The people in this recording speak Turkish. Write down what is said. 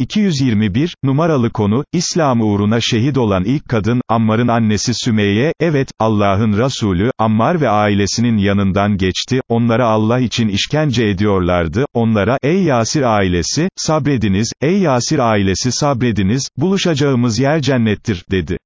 221, numaralı konu, İslam uğruna şehit olan ilk kadın, Ammar'ın annesi Sümeyye, evet, Allah'ın Resulü, Ammar ve ailesinin yanından geçti, onlara Allah için işkence ediyorlardı, onlara, ey Yasir ailesi, sabrediniz, ey Yasir ailesi sabrediniz, buluşacağımız yer cennettir, dedi.